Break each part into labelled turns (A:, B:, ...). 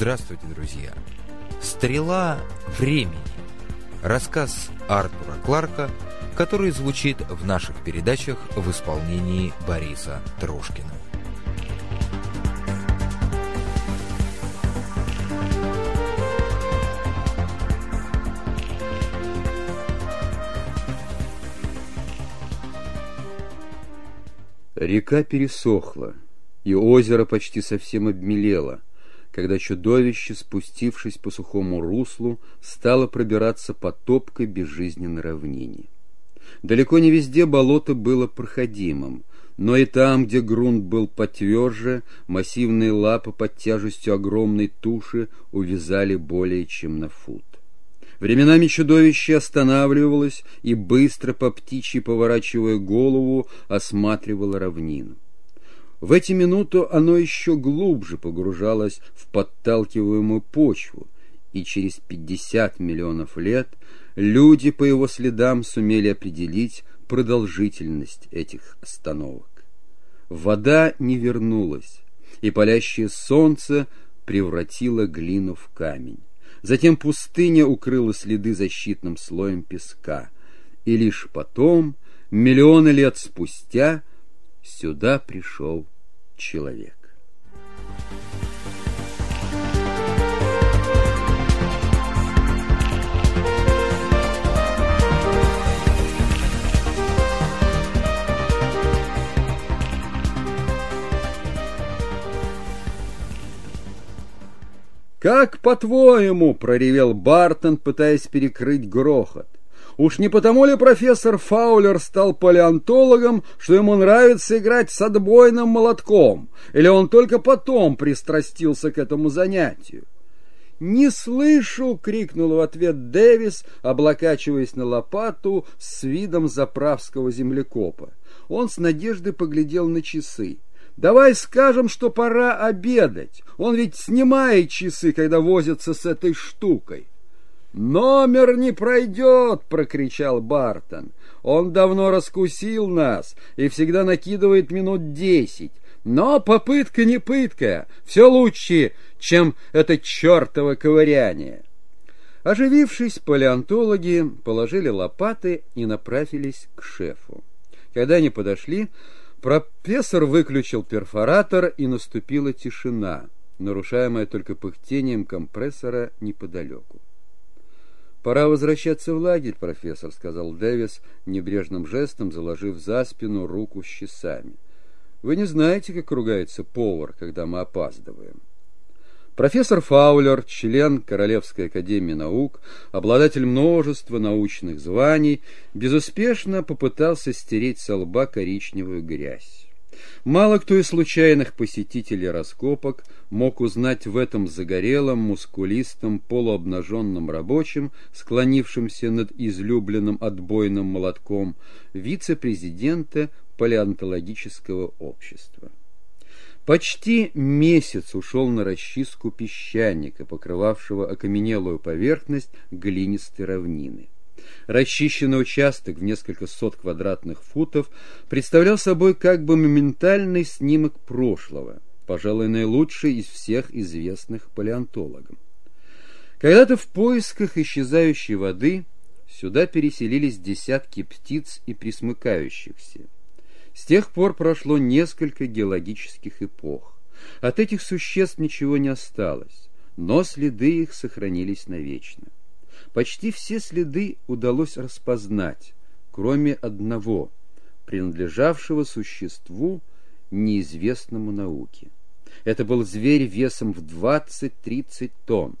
A: Здравствуйте, друзья! «Стрела времени» – рассказ Артура Кларка, который звучит в наших передачах в исполнении Бориса Трошкина.
B: Река пересохла, и озеро почти совсем обмелело, когда чудовище, спустившись по сухому руслу, стало пробираться по топкой безжизненной равнине. Далеко не везде болото было проходимым, но и там, где грунт был потверже, массивные лапы под тяжестью огромной туши увязали более чем на фут. Временами чудовище останавливалось и, быстро по птичьи поворачивая голову, осматривало равнину. В эти минуты оно еще глубже погружалось в подталкиваемую почву, и через пятьдесят миллионов лет люди по его следам сумели определить продолжительность этих остановок. Вода не вернулась, и палящее солнце превратило глину в камень. Затем пустыня укрыла следы защитным слоем песка, и лишь потом, миллионы лет спустя, сюда пришел человек. «Как по-твоему?» — проревел Бартон, пытаясь перекрыть грохот. Уж не потому ли профессор Фаулер стал палеонтологом, что ему нравится играть с отбойным молотком, или он только потом пристрастился к этому занятию? «Не слышу!» — крикнул в ответ Дэвис, облокачиваясь на лопату с видом заправского землекопа. Он с надеждой поглядел на часы. Давай скажем, что пора обедать. Он ведь снимает часы, когда возится с этой штукой. «Номер не пройдет!» — прокричал Бартон. «Он давно раскусил нас и всегда накидывает минут десять. Но попытка не пытка, все лучше, чем это чертово ковыряние». Оживившись, палеонтологи положили лопаты и направились к шефу. Когда они подошли, Профессор выключил перфоратор, и наступила тишина, нарушаемая только пыхтением компрессора неподалеку. «Пора возвращаться в лагерь, профессор», — сказал Дэвис, небрежным жестом заложив за спину руку с часами. «Вы не знаете, как ругается повар, когда мы опаздываем». Профессор Фаулер, член Королевской академии наук, обладатель множества научных званий, безуспешно попытался стереть со лба коричневую грязь. Мало кто из случайных посетителей раскопок мог узнать в этом загорелом, мускулистом, полуобнаженном рабочем, склонившемся над излюбленным отбойным молотком, вице-президента палеонтологического общества. Почти месяц ушел на расчистку песчаника, покрывавшего окаменелую поверхность глинистой равнины. Расчищенный участок в несколько сот квадратных футов представлял собой как бы моментальный снимок прошлого, пожалуй, наилучший из всех известных палеонтологам. Когда-то в поисках исчезающей воды сюда переселились десятки птиц и присмыкающихся. С тех пор прошло несколько геологических эпох. От этих существ ничего не осталось, но следы их сохранились навечно. Почти все следы удалось распознать, кроме одного, принадлежавшего существу, неизвестному науке. Это был зверь весом в 20-30 тонн,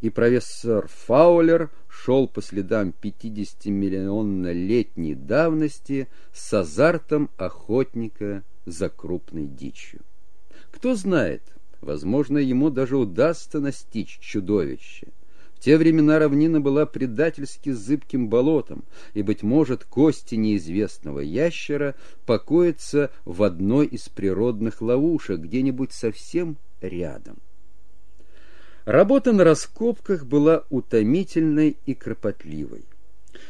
B: и профессор Фаулер шел по следам 50-миллионно-летней давности с азартом охотника за крупной дичью. Кто знает, возможно, ему даже удастся настичь чудовище. Те времена равнина была предательски зыбким болотом, и, быть может, кости неизвестного ящера покоятся в одной из природных ловушек где-нибудь совсем рядом. Работа на раскопках была утомительной и кропотливой.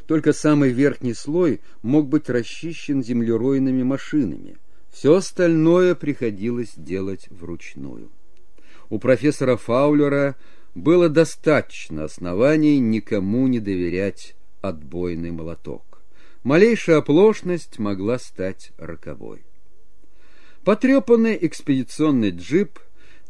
B: Только самый верхний слой мог быть расчищен землеройными машинами. Все остальное приходилось делать вручную. У профессора Фаулера было достаточно оснований никому не доверять отбойный молоток. Малейшая оплошность могла стать роковой. Потрепанный экспедиционный джип,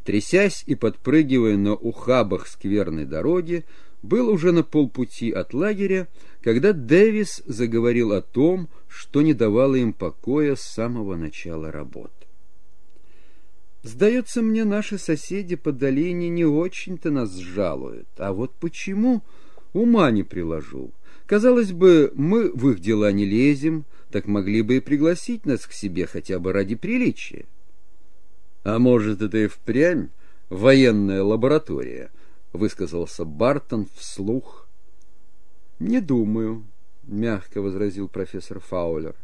B: трясясь и подпрыгивая на ухабах скверной дороги, был уже на полпути от лагеря, когда Дэвис заговорил о том, что не давало им покоя с самого начала работ. Сдается мне, наши соседи по долине не очень-то нас жалуют. А вот почему, ума не приложу. Казалось бы, мы в их дела не лезем, так могли бы и пригласить нас к себе хотя бы ради приличия. А может, это и впрямь военная лаборатория, высказался Бартон вслух. Не думаю, мягко возразил профессор Фаулер.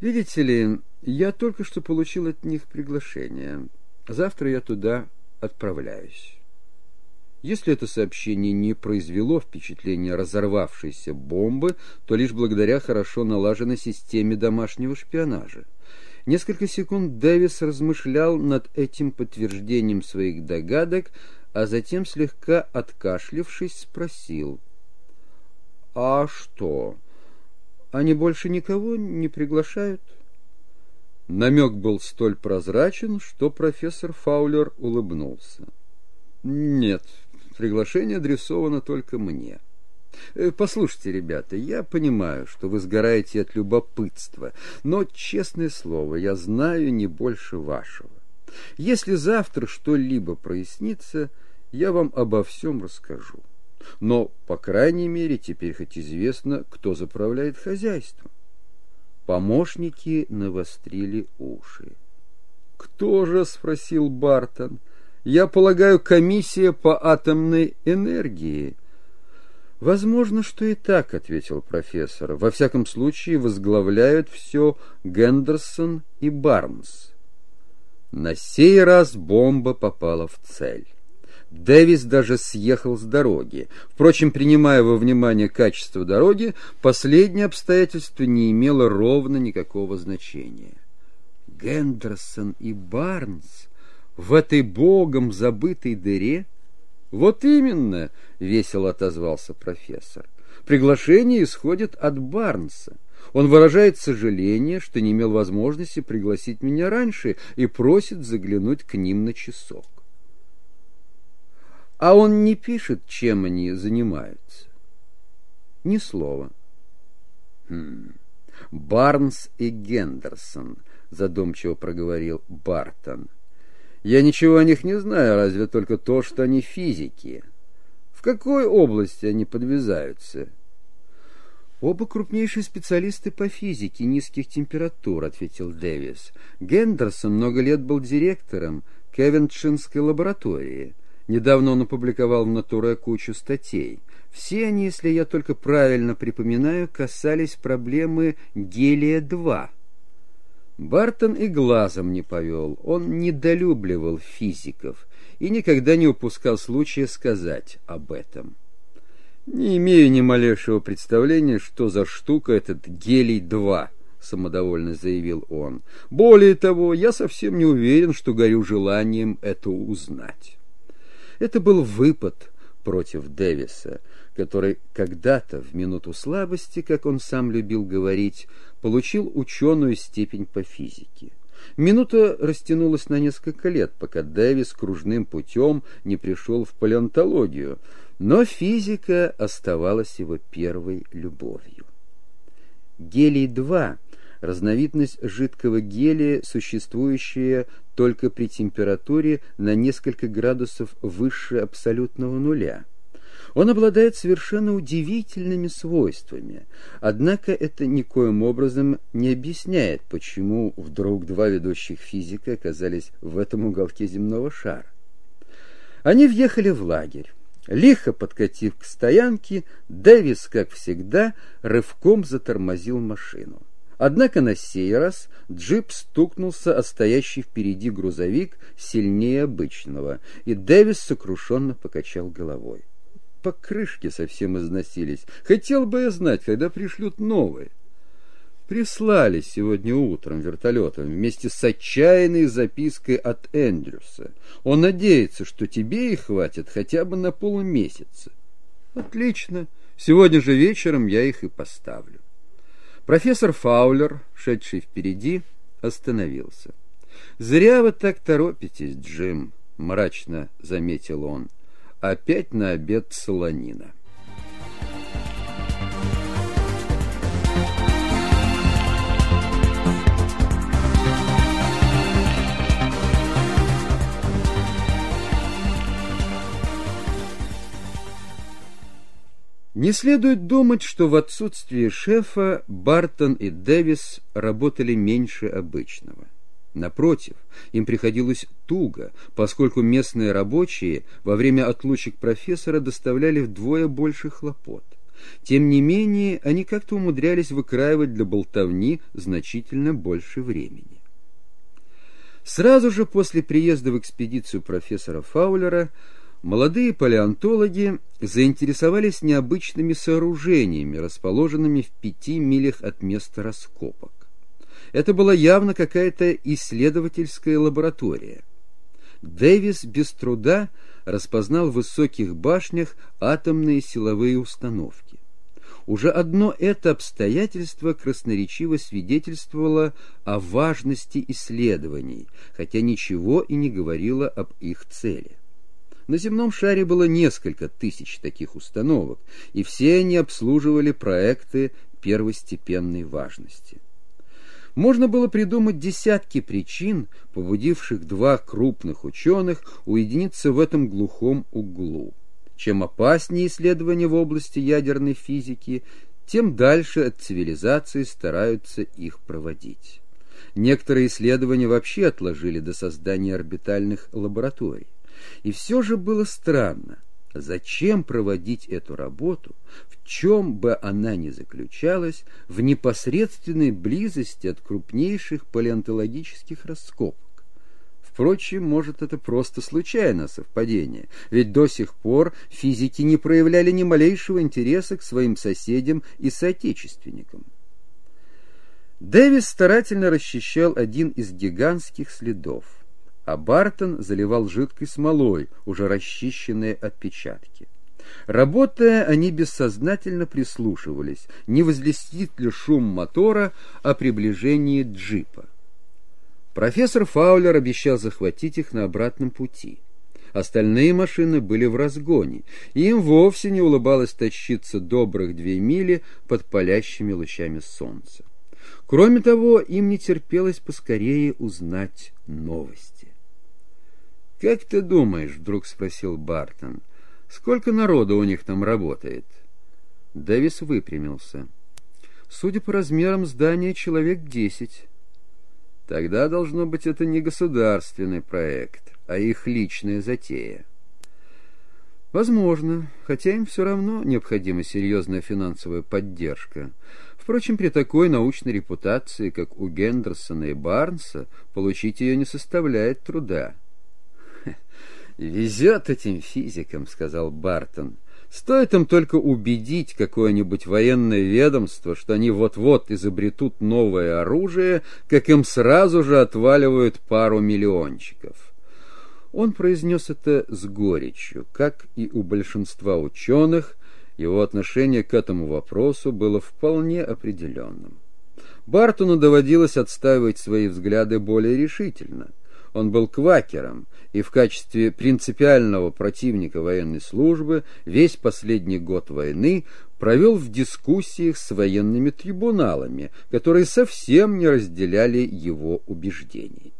B: Видите ли, я только что получил от них приглашение. Завтра я туда отправляюсь. Если это сообщение не произвело впечатления разорвавшейся бомбы, то лишь благодаря хорошо налаженной системе домашнего шпионажа. Несколько секунд Дэвис размышлял над этим подтверждением своих догадок, а затем, слегка откашлившись, спросил. «А что, они больше никого не приглашают?» Намек был столь прозрачен, что профессор Фаулер улыбнулся. «Нет, приглашение адресовано только мне». Э, Послушайте, ребята, я понимаю, что вы сгораете от любопытства, но, честное слово, я знаю не больше вашего. Если завтра что-либо прояснится, я вам обо всем расскажу. Но, по крайней мере, теперь хоть известно, кто заправляет хозяйством. Помощники навострили уши. «Кто же?» — спросил Бартон. «Я полагаю, комиссия по атомной энергии». «Возможно, что и так», — ответил профессор. «Во всяком случае, возглавляют все Гендерсон и Барнс». На сей раз бомба попала в цель. Дэвис даже съехал с дороги. Впрочем, принимая во внимание качество дороги, последнее обстоятельство не имело ровно никакого значения. Гендерсон и Барнс в этой богом забытой дыре? Вот именно, весело отозвался профессор. Приглашение исходит от Барнса. Он выражает сожаление, что не имел возможности пригласить меня раньше и просит заглянуть к ним на часок. А он не пишет, чем они занимаются. Ни слова. Хм. Барнс и Гендерсон, задумчиво проговорил Бартон. Я ничего о них не знаю, разве только то, что они физики. В какой области они подвязаются? Оба крупнейшие специалисты по физике низких температур, ответил Дэвис. Гендерсон много лет был директором Кевиншинской лаборатории. Недавно он опубликовал в «Натуре» кучу статей. Все они, если я только правильно припоминаю, касались проблемы гелия-2. Бартон и глазом не повел, он недолюбливал физиков и никогда не упускал случая сказать об этом. «Не имею ни малейшего представления, что за штука этот гелий-2», — самодовольно заявил он. «Более того, я совсем не уверен, что горю желанием это узнать». Это был выпад против Дэвиса, который когда-то, в минуту слабости, как он сам любил говорить, получил ученую степень по физике. Минута растянулась на несколько лет, пока Дэвис кружным путем не пришел в палеонтологию, но физика оставалась его первой любовью. Гелий-2 разновидность жидкого гелия, существующая только при температуре на несколько градусов выше абсолютного нуля. Он обладает совершенно удивительными свойствами, однако это никоим образом не объясняет, почему вдруг два ведущих физика оказались в этом уголке земного шара. Они въехали в лагерь. Лихо подкатив к стоянке, Дэвис, как всегда, рывком затормозил машину. Однако на сей раз джип стукнулся о стоящий впереди грузовик сильнее обычного, и Дэвис сокрушенно покачал головой. Покрышки совсем износились. Хотел бы я знать, когда пришлют новые. прислали сегодня утром вертолетом вместе с отчаянной запиской от Эндрюса. Он надеется, что тебе их хватит хотя бы на полмесяца. Отлично. Сегодня же вечером я их и поставлю. Профессор Фаулер, шедший впереди, остановился. Зря вы так торопитесь, Джим, мрачно заметил он. Опять на обед солонина. Не следует думать, что в отсутствие шефа Бартон и Дэвис работали меньше обычного. Напротив, им приходилось туго, поскольку местные рабочие во время отлучек профессора доставляли вдвое больше хлопот. Тем не менее, они как-то умудрялись выкраивать для болтовни значительно больше времени. Сразу же после приезда в экспедицию профессора Фаулера молодые палеонтологи заинтересовались необычными сооружениями, расположенными в пяти милях от места раскопок. Это была явно какая-то исследовательская лаборатория. Дэвис без труда распознал в высоких башнях атомные силовые установки. Уже одно это обстоятельство красноречиво свидетельствовало о важности исследований, хотя ничего и не говорило об их цели. На земном шаре было несколько тысяч таких установок, и все они обслуживали проекты первостепенной важности. Можно было придумать десятки причин, побудивших два крупных ученых уединиться в этом глухом углу. Чем опаснее исследования в области ядерной физики, тем дальше от цивилизации стараются их проводить. Некоторые исследования вообще отложили до создания орбитальных лабораторий. И все же было странно, зачем проводить эту работу, в чем бы она ни заключалась, в непосредственной близости от крупнейших палеонтологических раскопок. Впрочем, может, это просто случайное совпадение, ведь до сих пор физики не проявляли ни малейшего интереса к своим соседям и соотечественникам. Дэвис старательно расчищал один из гигантских следов а Бартон заливал жидкой смолой уже расчищенные отпечатки. Работая, они бессознательно прислушивались, не возлестит ли шум мотора о приближении джипа. Профессор Фаулер обещал захватить их на обратном пути. Остальные машины были в разгоне, и им вовсе не улыбалось тащиться добрых две мили под палящими лучами солнца. Кроме того, им не терпелось поскорее узнать новости. «Как ты думаешь?» — вдруг спросил Бартон. «Сколько народу у них там работает?» Дэвис выпрямился. «Судя по размерам здания, человек десять». «Тогда, должно быть, это не государственный проект, а их личная затея». «Возможно, хотя им все равно необходима серьезная финансовая поддержка. Впрочем, при такой научной репутации, как у Гендерсона и Барнса, получить ее не составляет труда». «Везет этим физикам», — сказал Бартон. «Стоит им только убедить какое-нибудь военное ведомство, что они вот-вот изобретут новое оружие, как им сразу же отваливают пару миллиончиков». Он произнес это с горечью, как и у большинства ученых, его отношение к этому вопросу было вполне определенным. Бартону доводилось отстаивать свои взгляды более решительно — он был квакером и в качестве принципиального противника военной службы весь последний год войны провел в дискуссиях с военными трибуналами, которые совсем не разделяли его убеждений.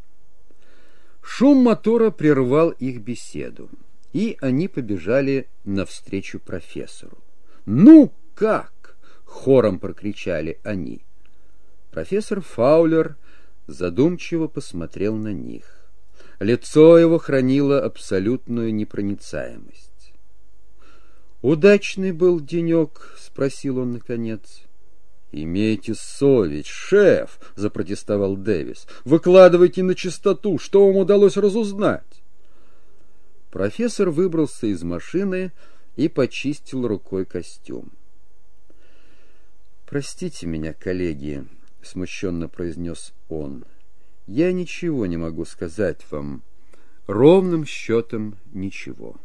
B: Шум мотора прервал их беседу, и они побежали навстречу профессору. «Ну как?» — хором прокричали они. Профессор Фаулер задумчиво посмотрел на них. Лицо его хранило абсолютную непроницаемость. «Удачный был денек?» — спросил он наконец. «Имейте совесть, шеф!» — запротестовал Дэвис. «Выкладывайте на чистоту, что вам удалось разузнать?» Профессор выбрался из машины и почистил рукой костюм. «Простите меня, коллеги, — смущенно произнес он, — «я ничего не могу сказать вам. Ровным счетом ничего».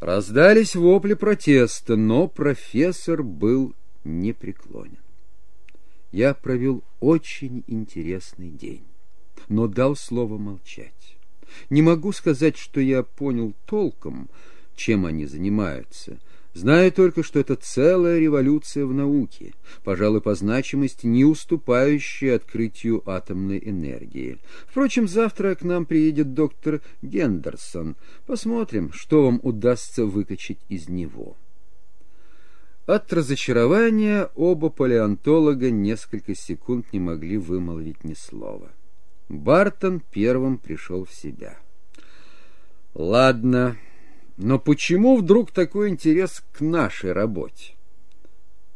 B: Раздались вопли протеста, но профессор был непреклонен. Я провел очень интересный день, но дал слово молчать. Не могу сказать, что я понял толком, чем они занимаются — Знаю только, что это целая революция в науке, пожалуй, по значимости не уступающая открытию атомной энергии. Впрочем, завтра к нам приедет доктор Гендерсон. Посмотрим, что вам удастся выкачать из него. От разочарования оба палеонтолога несколько секунд не могли вымолвить ни слова. Бартон первым пришел в себя. «Ладно», но почему вдруг такой интерес к нашей работе?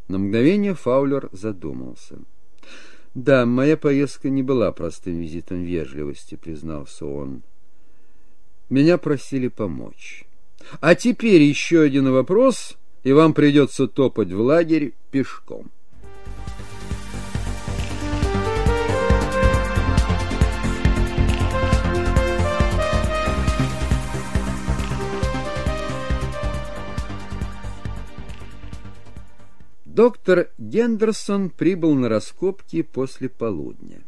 B: На мгновение Фаулер задумался. «Да, моя поездка не была простым визитом вежливости», — признался он. «Меня просили помочь. А теперь еще один вопрос, и вам придется топать в лагерь пешком». Доктор Гендерсон прибыл на раскопки после полудня.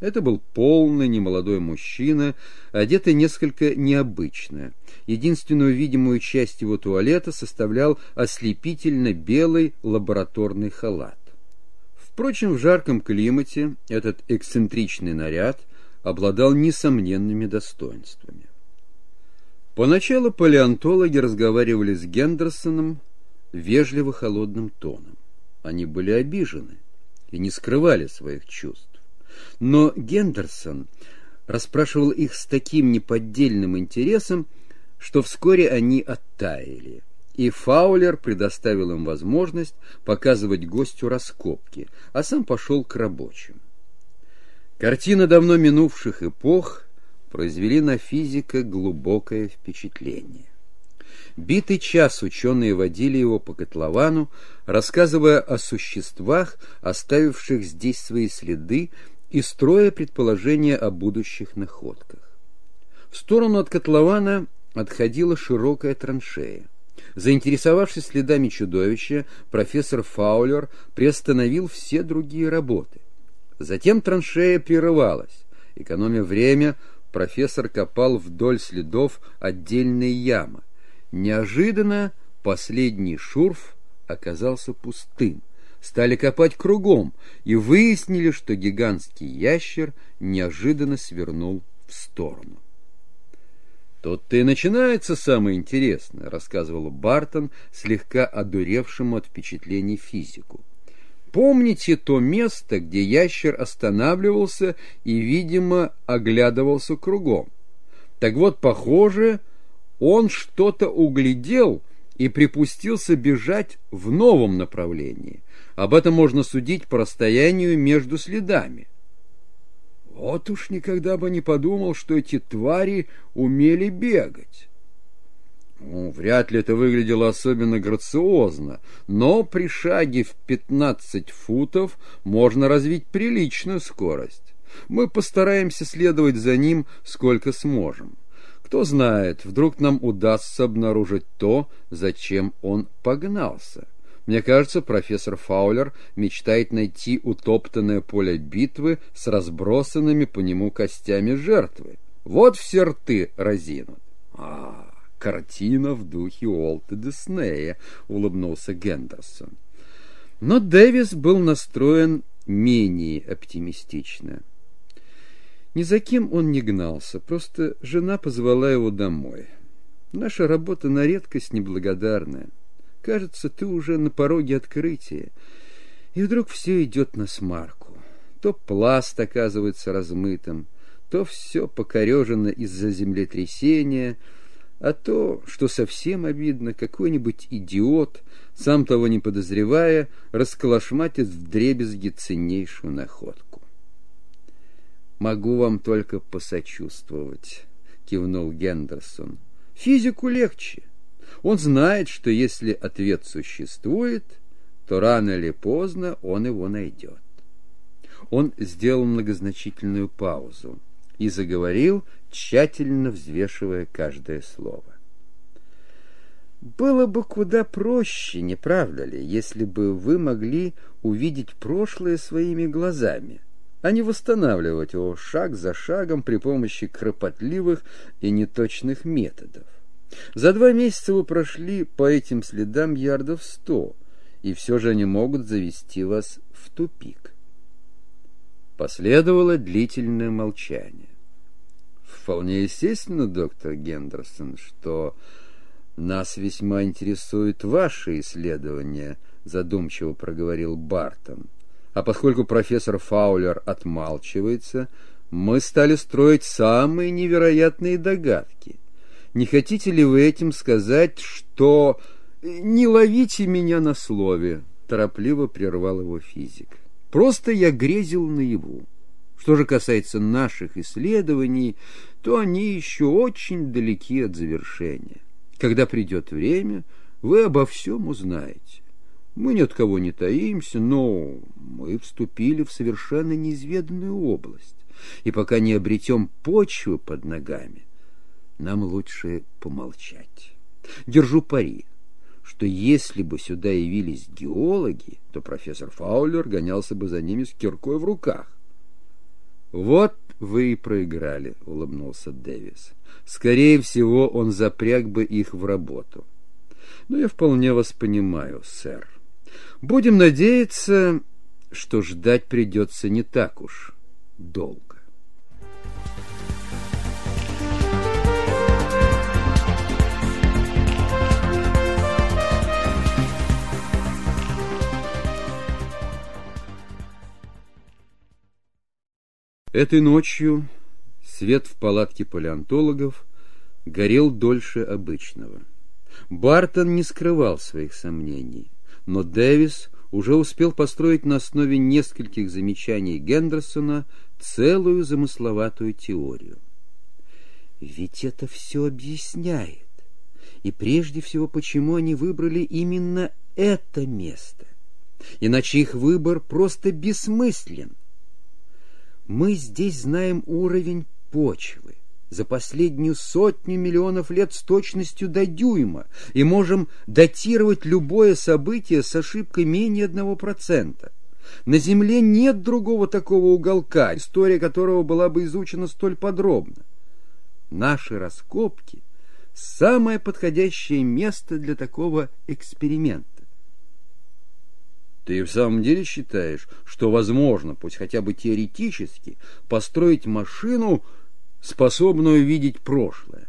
B: Это был полный немолодой мужчина, одетый несколько необычно. Единственную видимую часть его туалета составлял ослепительно белый лабораторный халат. Впрочем, в жарком климате этот эксцентричный наряд обладал несомненными достоинствами. Поначалу палеонтологи разговаривали с Гендерсоном вежливо холодным тоном. Они были обижены и не скрывали своих чувств. Но Гендерсон расспрашивал их с таким неподдельным интересом, что вскоре они оттаяли, и Фаулер предоставил им возможность показывать гостю раскопки, а сам пошел к рабочим. Картины давно минувших эпох произвели на физика глубокое впечатление. Битый час ученые водили его по котловану, рассказывая о существах, оставивших здесь свои следы, и строя предположения о будущих находках. В сторону от котлована отходила широкая траншея. Заинтересовавшись следами чудовища, профессор Фаулер приостановил все другие работы. Затем траншея прерывалась. Экономя время, профессор копал вдоль следов отдельные ямы. Неожиданно последний шурф оказался пустым. Стали копать кругом и выяснили, что гигантский ящер неожиданно свернул в сторону. «Тут-то и начинается самое интересное», — рассказывал Бартон, слегка одуревшему от впечатлений физику. «Помните то место, где ящер останавливался и, видимо, оглядывался кругом? Так вот, похоже, он что-то углядел и припустился бежать в новом направлении. Об этом можно судить по расстоянию между следами. Вот уж никогда бы не подумал, что эти твари умели бегать. Ну, вряд ли это выглядело особенно грациозно, но при шаге в пятнадцать футов можно развить приличную скорость. Мы постараемся следовать за ним сколько сможем. Кто знает, вдруг нам удастся обнаружить то, зачем он погнался. Мне кажется, профессор Фаулер мечтает найти утоптанное поле битвы с разбросанными по нему костями жертвы. Вот все рты разинут. А, картина в духе Уолта Диснея, улыбнулся Гендерсон. Но Дэвис был настроен менее оптимистично. Ни за кем он не гнался, просто жена позвала его домой. Наша работа на редкость неблагодарная. Кажется, ты уже на пороге открытия. И вдруг все идет на смарку. То пласт оказывается размытым, то все покорежено из-за землетрясения, а то, что совсем обидно, какой-нибудь идиот, сам того не подозревая, расколошматит дребезги ценнейшую находку. Могу вам только посочувствовать, кивнул Гендерсон. Физику легче. Он знает, что если ответ существует, то рано или поздно он его найдет. Он сделал многозначительную паузу и заговорил, тщательно взвешивая каждое слово. Было бы куда проще, не правда ли, если бы вы могли увидеть прошлое своими глазами, а не восстанавливать его шаг за шагом при помощи кропотливых и неточных методов. За два месяца вы прошли по этим следам ярдов сто, и все же они могут завести вас в тупик. Последовало длительное молчание. Вполне естественно, доктор Гендерсон, что нас весьма интересуют ваши исследования, задумчиво проговорил Бартон. А поскольку профессор Фаулер отмалчивается, мы стали строить самые невероятные догадки. Не хотите ли вы этим сказать, что не ловите меня на слове? торопливо прервал его физик. Просто я грезил наяву. Что же касается наших исследований, то они еще очень далеки от завершения. Когда придет время, вы обо всем узнаете. Мы ни от кого не таимся, но мы вступили в совершенно неизведанную область, и пока не обретем почвы под ногами, нам лучше помолчать. Держу пари, что если бы сюда явились геологи, то профессор Фаулер гонялся бы за ними с киркой в руках. Вот вы и проиграли, улыбнулся Дэвис. Скорее всего, он запряг бы их в работу. Но я вполне вас понимаю, сэр. Будем надеяться, что ждать придется не так уж долго. Этой ночью свет в палатке палеонтологов горел дольше обычного. Бартон не скрывал своих сомнений, но Дэвис уже успел построить на основе нескольких замечаний Гендерсона целую замысловатую теорию. Ведь это все объясняет. И прежде всего, почему они выбрали именно это место. Иначе их выбор просто бессмыслен. Мы здесь знаем уровень почвы за последнюю сотню миллионов лет с точностью до дюйма и можем датировать любое событие с ошибкой менее одного процента. На Земле нет другого такого уголка, история которого была бы изучена столь подробно. Наши раскопки – самое подходящее место для такого эксперимента. Ты в самом деле считаешь, что возможно, пусть хотя бы теоретически, построить машину, способную видеть прошлое?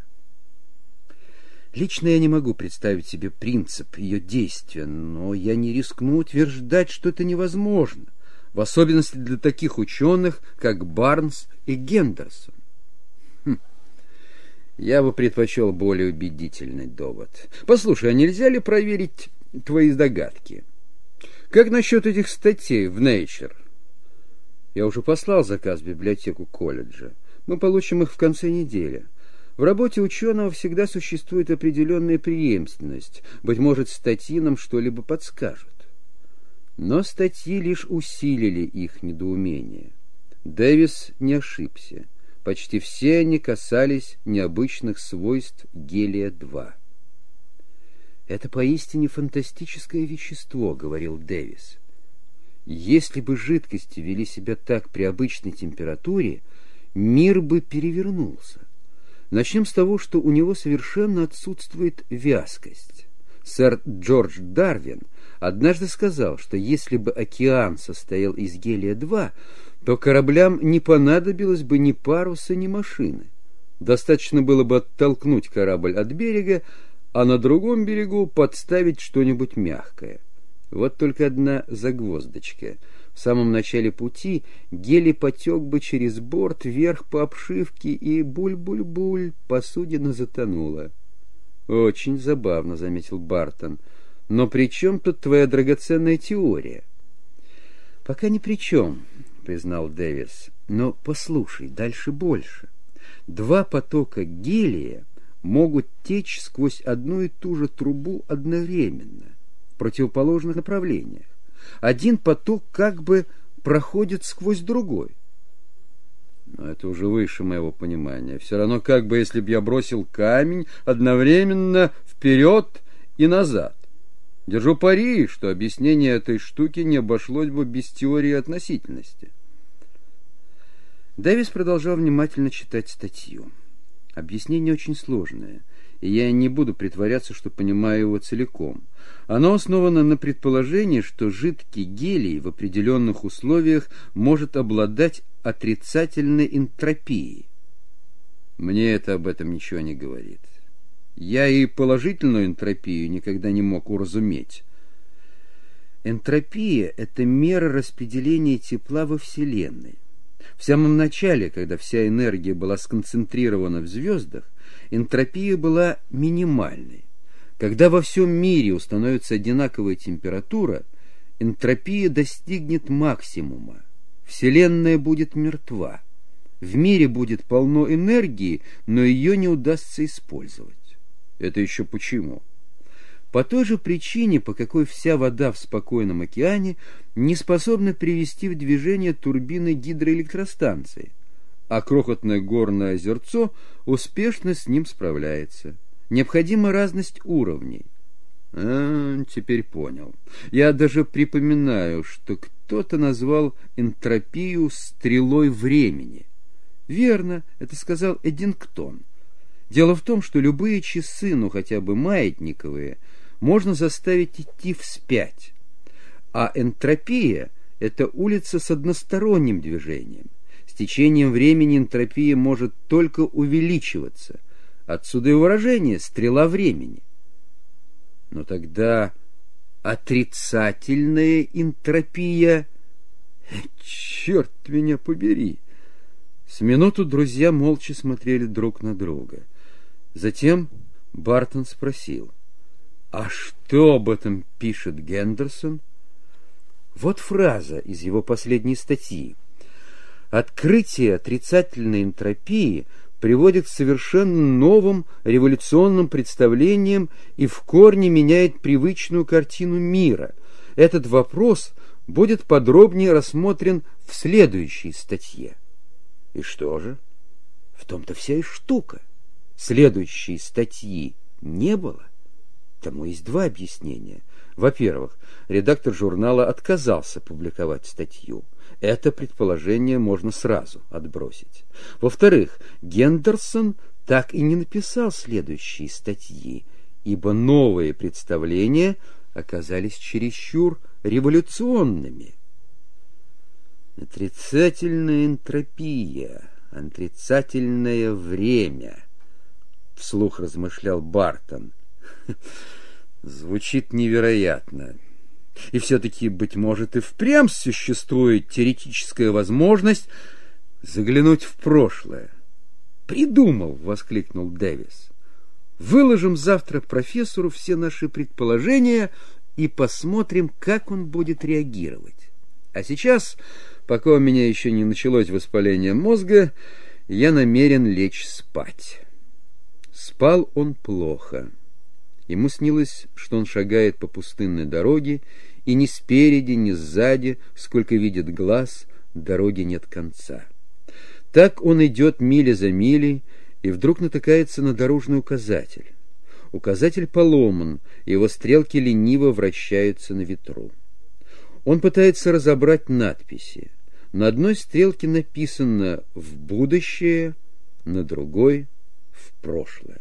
B: Лично я не могу представить себе принцип ее действия, но я не рискну утверждать, что это невозможно, в особенности для таких ученых, как Барнс и Гендерсон. Хм. Я бы предпочел более убедительный довод. Послушай, а нельзя ли проверить твои догадки? — как насчет этих статей в Nature? Я уже послал заказ в библиотеку колледжа. Мы получим их в конце недели. В работе ученого всегда существует определенная преемственность. Быть может, статьи нам что-либо подскажут. Но статьи лишь усилили их недоумение. Дэвис не ошибся. Почти все они касались необычных свойств гелия-2. «Это поистине фантастическое вещество», — говорил Дэвис. «Если бы жидкости вели себя так при обычной температуре, мир бы перевернулся. Начнем с того, что у него совершенно отсутствует вязкость. Сэр Джордж Дарвин однажды сказал, что если бы океан состоял из гелия-2, то кораблям не понадобилось бы ни паруса, ни машины. Достаточно было бы оттолкнуть корабль от берега, а на другом берегу подставить что-нибудь мягкое. Вот только одна загвоздочка. В самом начале пути гели потек бы через борт вверх по обшивке, и буль-буль-буль посудина затонула. «Очень забавно», — заметил Бартон. «Но при чем тут твоя драгоценная теория?» «Пока ни при чем», — признал Дэвис. «Но послушай, дальше больше. Два потока гелия могут течь сквозь одну и ту же трубу одновременно, в противоположных направлениях. Один поток как бы проходит сквозь другой. Но это уже выше моего понимания. Все равно, как бы, если бы я бросил камень одновременно вперед и назад. Держу пари, что объяснение этой штуки не обошлось бы без теории относительности. Дэвис продолжал внимательно читать статью. Объяснение очень сложное, я не буду притворяться, что понимаю его целиком. Оно основано на предположении, что жидкий гелий в определенных условиях может обладать отрицательной энтропией. Мне это об этом ничего не говорит. Я и положительную энтропию никогда не мог уразуметь. Энтропия — это мера распределения тепла во Вселенной. В самом начале, когда вся энергия была сконцентрирована в звездах, энтропия была минимальной. Когда во всем мире установится одинаковая температура, энтропия достигнет максимума. Вселенная будет мертва. В мире будет полно энергии, но ее не удастся использовать. Это еще почему? По той же причине, по какой вся вода в спокойном океане не способна привести в движение турбины гидроэлектростанции, а крохотное горное озерцо успешно с ним справляется. Необходима разность уровней. А, теперь понял. Я даже припоминаю, что кто-то назвал энтропию стрелой времени. Верно, это сказал Эдингтон. Дело в том, что любые часы, ну хотя бы маятниковые, можно заставить идти вспять. А энтропия — это улица с односторонним движением. Течением времени энтропия может только увеличиваться. Отсюда и выражение «стрела времени». Но тогда отрицательная энтропия... Черт меня побери! С минуту друзья молча смотрели друг на друга. Затем Бартон спросил, «А что об этом пишет Гендерсон?» Вот фраза из его последней статьи. «Открытие отрицательной энтропии приводит к совершенно новым революционным представлениям и в корне меняет привычную картину мира. Этот вопрос будет подробнее рассмотрен в следующей статье». И что же? В том-то вся и штука следующей статьи не было, тому есть два объяснения. Во-первых, редактор журнала отказался публиковать статью. Это предположение можно сразу отбросить. Во-вторых, Гендерсон так и не написал следующие статьи, ибо новые представления оказались чересчур революционными. Отрицательная энтропия, отрицательное время — вслух размышлял Бартон. Звучит невероятно. И все-таки, быть может, и впрямь существует теоретическая возможность заглянуть в прошлое. «Придумал!» — воскликнул Дэвис. «Выложим завтра профессору все наши предположения и посмотрим, как он будет реагировать. А сейчас, пока у меня еще не началось воспаление мозга, я намерен лечь спать». Спал он плохо. Ему снилось, что он шагает по пустынной дороге, и ни спереди, ни сзади, сколько видит глаз, дороги нет конца. Так он идет миля за милей, и вдруг натыкается на дорожный указатель. Указатель поломан, его стрелки лениво вращаются на ветру. Он пытается разобрать надписи. На одной стрелке написано «в будущее», на другой — в прошлое.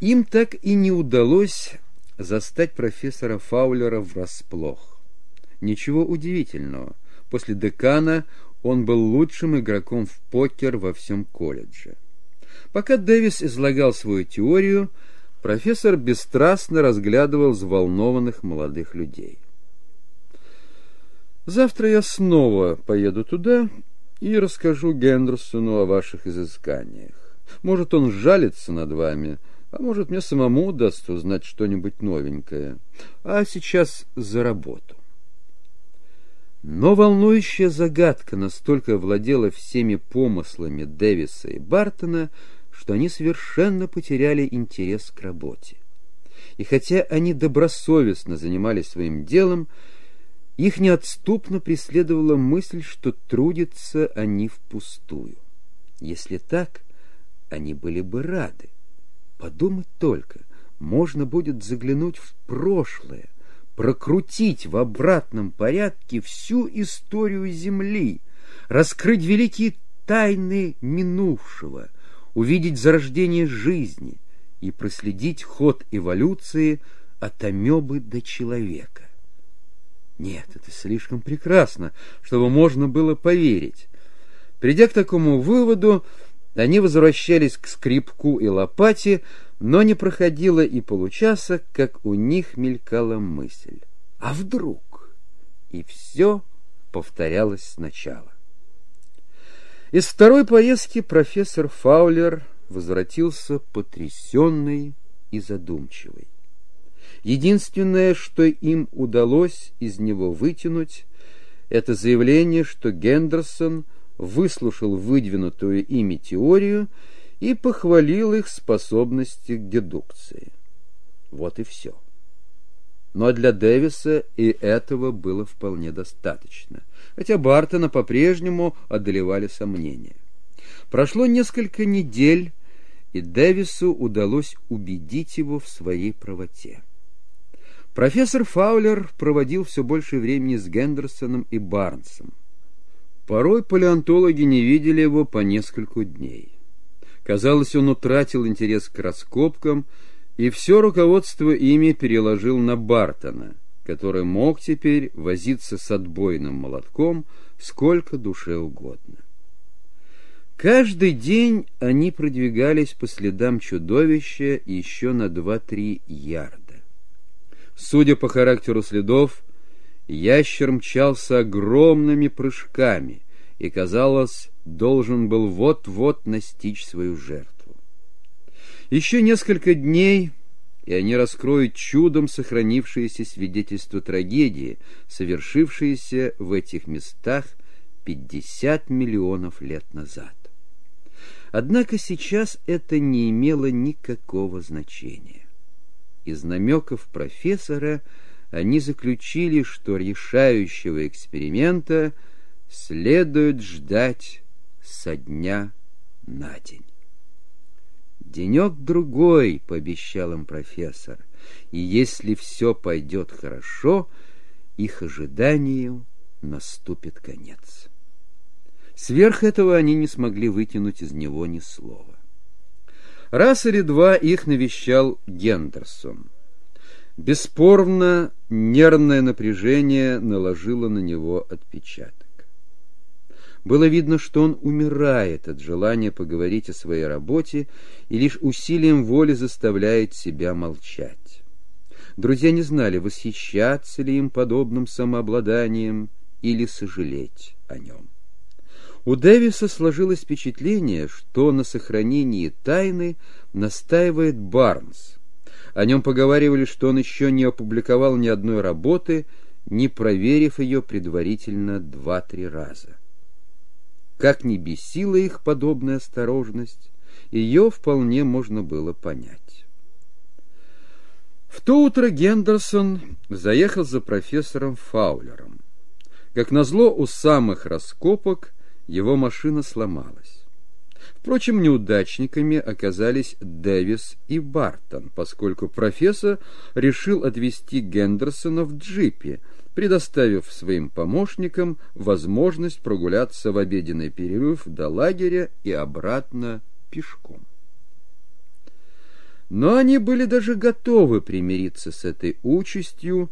B: Им так и не удалось застать профессора Фаулера врасплох. Ничего удивительного. После декана он был лучшим игроком в покер во всем колледже. Пока Дэвис излагал свою теорию, профессор бесстрастно разглядывал взволнованных молодых людей. «Завтра я снова поеду туда и расскажу Гендерсону о ваших изысканиях. Может, он жалится над вами, а может, мне самому удастся узнать что-нибудь новенькое. А сейчас за работу». Но волнующая загадка настолько владела всеми помыслами Дэвиса и Бартона, что они совершенно потеряли интерес к работе. И хотя они добросовестно занимались своим делом, их неотступно преследовала мысль, что трудятся они впустую. Если так, они были бы рады. Подумать только, можно будет заглянуть в прошлое, прокрутить в обратном порядке всю историю Земли, раскрыть великие тайны минувшего, увидеть зарождение жизни и проследить ход эволюции от амебы до человека. Нет, это слишком прекрасно, чтобы можно было поверить. Придя к такому выводу, они возвращались к скрипку и лопате, но не проходило и получаса, как у них мелькала мысль. А вдруг? И все повторялось сначала. Из второй поездки профессор Фаулер возвратился потрясенный и задумчивый. Единственное, что им удалось из него вытянуть, это заявление, что Гендерсон выслушал выдвинутую ими теорию и похвалил их способности к дедукции. Вот и все. Но для Дэвиса и этого было вполне достаточно, хотя Бартона по-прежнему одолевали сомнения. Прошло несколько недель, и Дэвису удалось убедить его в своей правоте. Профессор Фаулер проводил все больше времени с Гендерсоном и Барнсом. Порой палеонтологи не видели его по нескольку дней. Казалось, он утратил интерес к раскопкам, и все руководство ими переложил на Бартона, который мог теперь возиться с отбойным молотком сколько душе угодно. Каждый день они продвигались по следам чудовища еще на два-три ярда. Судя по характеру следов, ящер мчался огромными прыжками и, казалось, должен был вот-вот настичь свою жертву. Еще несколько дней, и они раскроют чудом сохранившиеся свидетельства трагедии, совершившиеся в этих местах 50 миллионов лет назад. Однако сейчас это не имело никакого значения. Из намеков профессора они заключили, что решающего эксперимента следует ждать со дня на день. «Денек-другой», — пообещал им профессор, «и если все пойдет хорошо, их ожиданию наступит конец». Сверх этого они не смогли вытянуть из него ни слова. Раз или два их навещал Гендерсон. Бесспорно, нервное напряжение наложило на него отпечаток. Было видно, что он умирает от желания поговорить о своей работе и лишь усилием воли заставляет себя молчать. Друзья не знали, восхищаться ли им подобным самообладанием или сожалеть о нем. У Дэвиса сложилось впечатление, что на сохранении тайны настаивает Барнс. О нем поговаривали, что он еще не опубликовал ни одной работы, не проверив ее предварительно два-три раза. Как ни бесила их подобная осторожность, ее вполне можно было понять. В то утро Гендерсон заехал за профессором Фаулером. Как назло, у самых раскопок его машина сломалась. Впрочем, неудачниками оказались Дэвис и Бартон, поскольку профессор решил отвезти Гендерсона в джипе, предоставив своим помощникам возможность прогуляться в обеденный перерыв до лагеря и обратно пешком. Но они были даже готовы примириться с этой участью,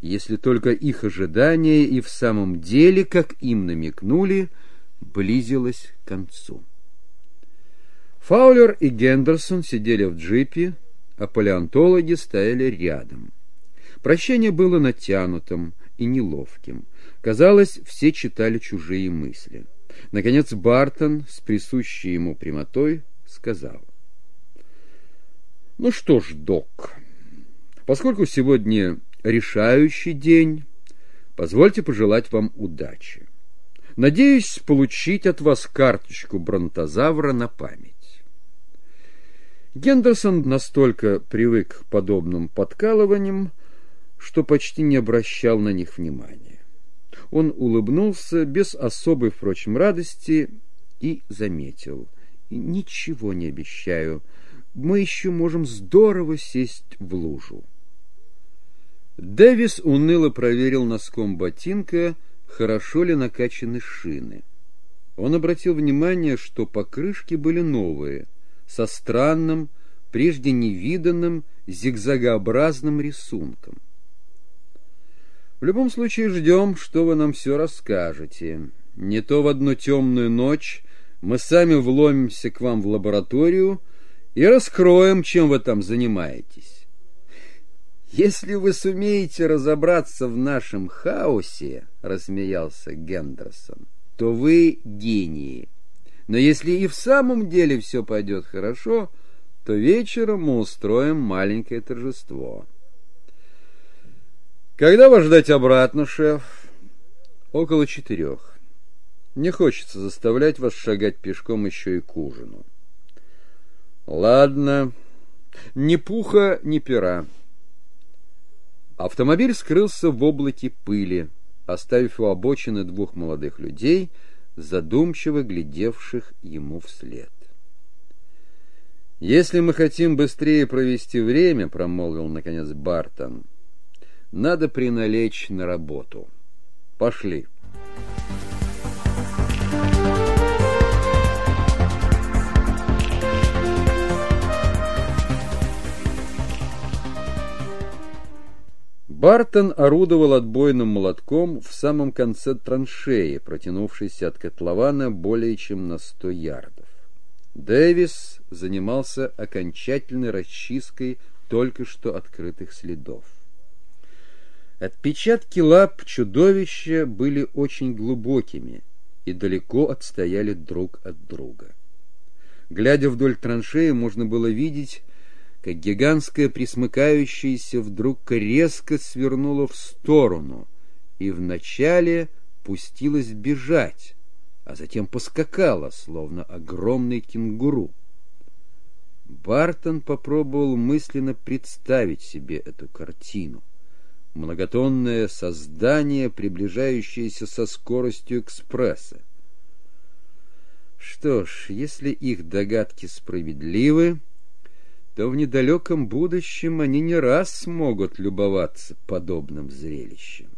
B: если только их ожидания и в самом деле, как им намекнули, близилось к концу. Фаулер и Гендерсон сидели в джипе, а палеонтологи стояли рядом. Прощение было натянутым, и неловким. Казалось, все читали чужие мысли. Наконец Бартон с присущей ему прямотой сказал. «Ну что ж, док, поскольку сегодня решающий день, Позвольте пожелать вам удачи. Надеюсь получить от вас карточку бронтозавра на память. Гендерсон настолько привык к подобным подкалываниям, что почти не обращал на них внимания. Он улыбнулся без особой, впрочем, радости и заметил. «Ничего не обещаю. Мы еще можем здорово сесть в лужу». Дэвис уныло проверил носком ботинка, хорошо ли накачаны шины. Он обратил внимание, что покрышки были новые, со странным, прежде невиданным зигзагообразным рисунком. В любом случае ждем, что вы нам все расскажете. Не то в одну темную ночь мы сами вломимся к вам в лабораторию и раскроем, чем вы там занимаетесь. Если вы сумеете разобраться в нашем хаосе, рассмеялся Гендерсон, то вы гении. Но если и в самом деле все пойдет хорошо, то вечером мы устроим маленькое торжество. Когда вас ждать обратно, шеф? Около четырех. Не хочется заставлять вас шагать пешком еще и к ужину. Ладно, ни пуха, ни пера. Автомобиль скрылся в облаке пыли, оставив у обочины двух молодых людей, задумчиво глядевших ему вслед. «Если мы хотим быстрее провести время, — промолвил, наконец, Бартон, — надо приналечь на работу. Пошли». Бартон орудовал отбойным молотком в самом конце траншеи, протянувшейся от котлована более чем на сто ярдов. Дэвис занимался окончательной расчисткой только что открытых следов. Отпечатки лап чудовища были очень глубокими и далеко отстояли друг от друга. Глядя вдоль траншеи, можно было видеть как гигантская присмыкающаяся вдруг резко свернула в сторону и вначале пустилась бежать, а затем поскакала, словно огромный кенгуру. Бартон попробовал мысленно представить себе эту картину. Многотонное создание, приближающееся со скоростью экспресса. Что ж, если их догадки справедливы, то в недалеком будущем они не раз смогут любоваться подобным зрелищем.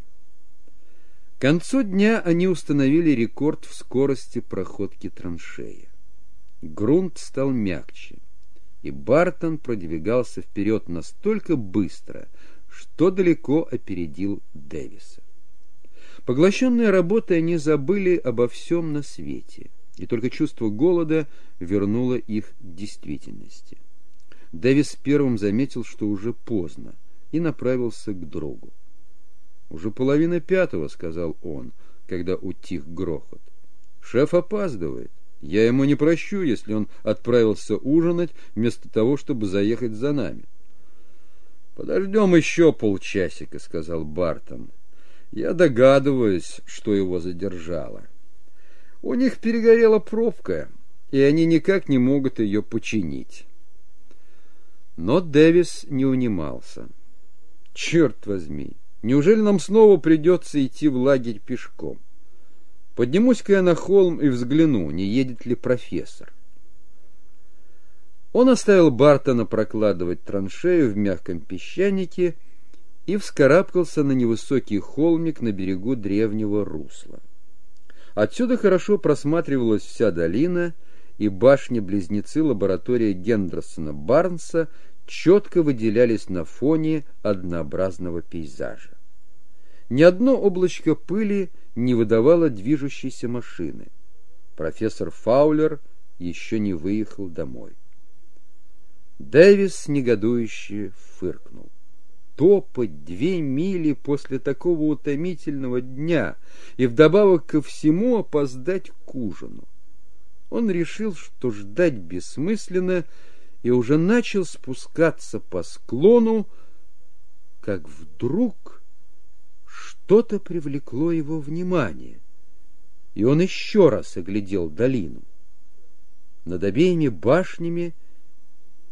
B: К концу дня они установили рекорд в скорости проходки траншеи. Грунт стал мягче, и Бартон продвигался вперед настолько быстро, что далеко опередил Дэвиса. Поглощенные работой они забыли обо всем на свете, и только чувство голода вернуло их к действительности. Дэвис первым заметил, что уже поздно, и направился к другу. «Уже половина пятого», — сказал он, когда утих грохот. «Шеф опаздывает. Я ему не прощу, если он отправился ужинать вместо того, чтобы заехать за нами». «Подождем еще полчасика», — сказал Бартон. «Я догадываюсь, что его задержало. У них перегорела пробка, и они никак не могут ее починить». Но Дэвис не унимался. «Черт возьми! Неужели нам снова придется идти в лагерь пешком? Поднимусь-ка я на холм и взгляну, не едет ли профессор». Он оставил Бартона прокладывать траншею в мягком песчанике и вскарабкался на невысокий холмик на берегу древнего русла. Отсюда хорошо просматривалась вся долина и башни-близнецы лаборатории Гендерсона Барнса четко выделялись на фоне однообразного пейзажа. Ни одно облачко пыли не выдавало движущейся машины. Профессор Фаулер еще не выехал домой. Дэвис негодующе фыркнул. Топать две мили после такого утомительного дня и вдобавок ко всему опоздать к ужину он решил, что ждать бессмысленно, и уже начал спускаться по склону, как вдруг что-то привлекло его внимание, и он еще раз оглядел долину. Над обеими башнями,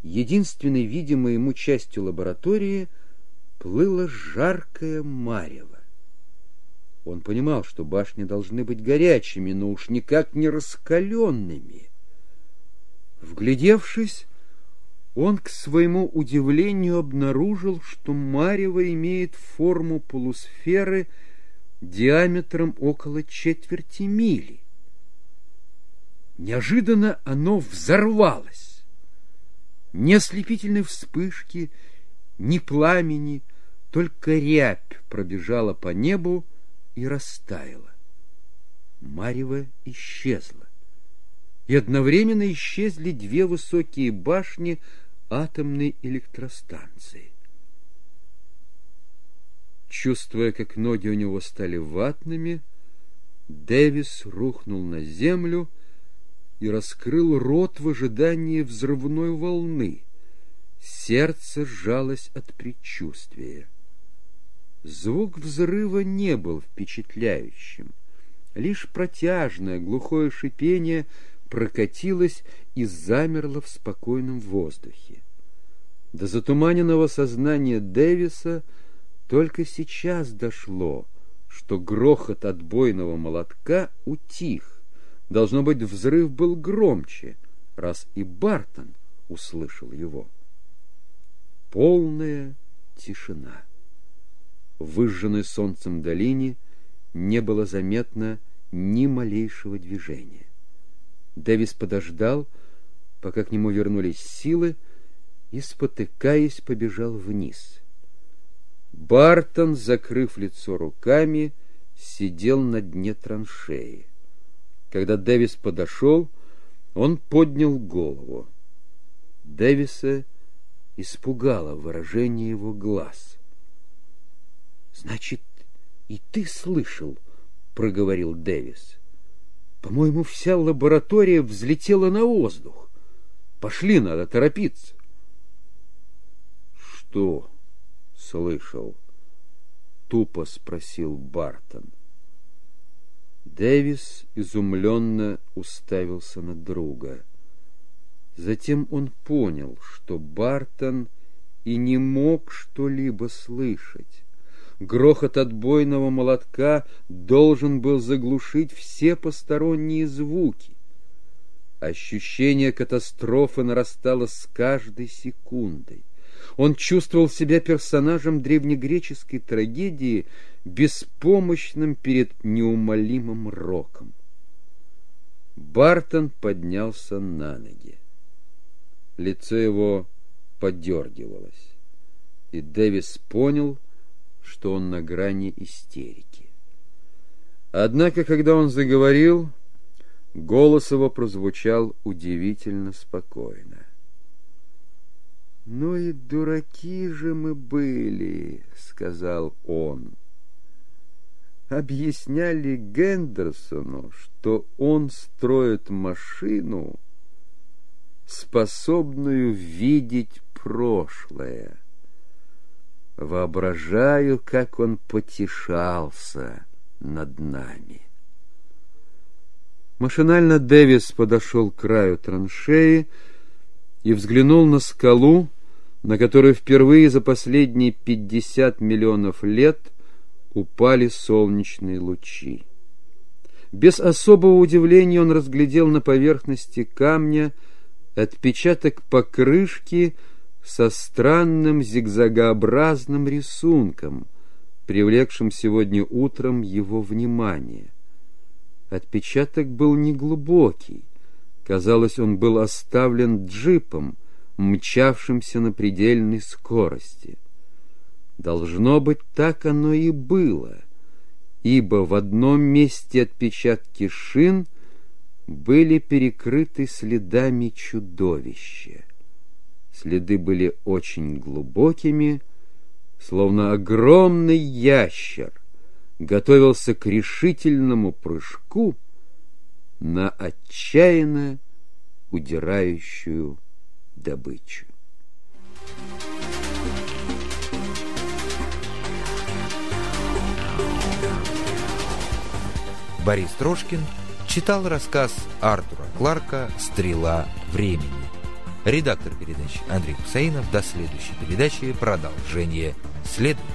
B: единственной видимой ему частью лаборатории, плыло жаркое марево. Он понимал, что башни должны быть горячими, но уж никак не раскаленными. Вглядевшись, он к своему удивлению обнаружил, что марево имеет форму полусферы диаметром около четверти мили. Неожиданно оно взорвалось. Ни ослепительной вспышки, ни пламени, только рябь пробежала по небу и растаяла. Марево исчезло. И одновременно исчезли две высокие башни атомной электростанции. Чувствуя, как ноги у него стали ватными, Дэвис рухнул на землю и раскрыл рот в ожидании взрывной волны. Сердце сжалось от предчувствия. Звук взрыва не был впечатляющим. Лишь протяжное глухое шипение прокатилось и замерло в спокойном воздухе. До затуманенного сознания Дэвиса только сейчас дошло, что грохот отбойного молотка утих. Должно быть, взрыв был громче, раз и Бартон услышал его. Полная тишина. Выжженной солнцем долине не было заметно ни малейшего движения. Дэвис подождал, пока к нему вернулись силы, и, спотыкаясь, побежал вниз. Бартон, закрыв лицо руками, сидел на дне траншеи. Когда Дэвис подошел, он поднял голову. Дэвиса испугало выражение его глаз. «Значит, и ты слышал?» — проговорил Дэвис. «По-моему, вся лаборатория взлетела на воздух. Пошли, надо торопиться»
C: что слышал? Тупо спросил Бартон.
B: Дэвис изумленно уставился на друга. Затем он понял, что Бартон и не мог что-либо слышать. Грохот отбойного молотка должен был заглушить все посторонние звуки. Ощущение катастрофы нарастало с каждой секундой. Он чувствовал себя персонажем древнегреческой трагедии, беспомощным перед неумолимым роком. Бартон поднялся на ноги. Лицо его подергивалось, и Дэвис понял, что он на грани истерики. Однако, когда он заговорил, голос его прозвучал удивительно спокойно. «Ну и дураки же мы были», — сказал он. Объясняли Гендерсону, что он строит машину, способную видеть прошлое. Воображаю, как он потешался над нами. Машинально Дэвис подошел к краю траншеи, и взглянул на скалу, на которую впервые за последние пятьдесят миллионов лет упали солнечные лучи. Без особого удивления он разглядел на поверхности камня отпечаток покрышки со странным зигзагообразным рисунком, привлекшим сегодня утром его внимание. Отпечаток был неглубокий, Казалось, он был оставлен джипом, мчавшимся на предельной скорости. Должно быть, так оно и было, ибо в одном месте отпечатки шин были перекрыты следами чудовища. Следы были очень глубокими, словно огромный ящер готовился к решительному прыжку — на отчаянно удирающую добычу.
A: Борис Трошкин читал рассказ Артура Кларка «Стрела времени». Редактор передачи Андрей Хусейнов. До следующей передачи. Продолжение следует.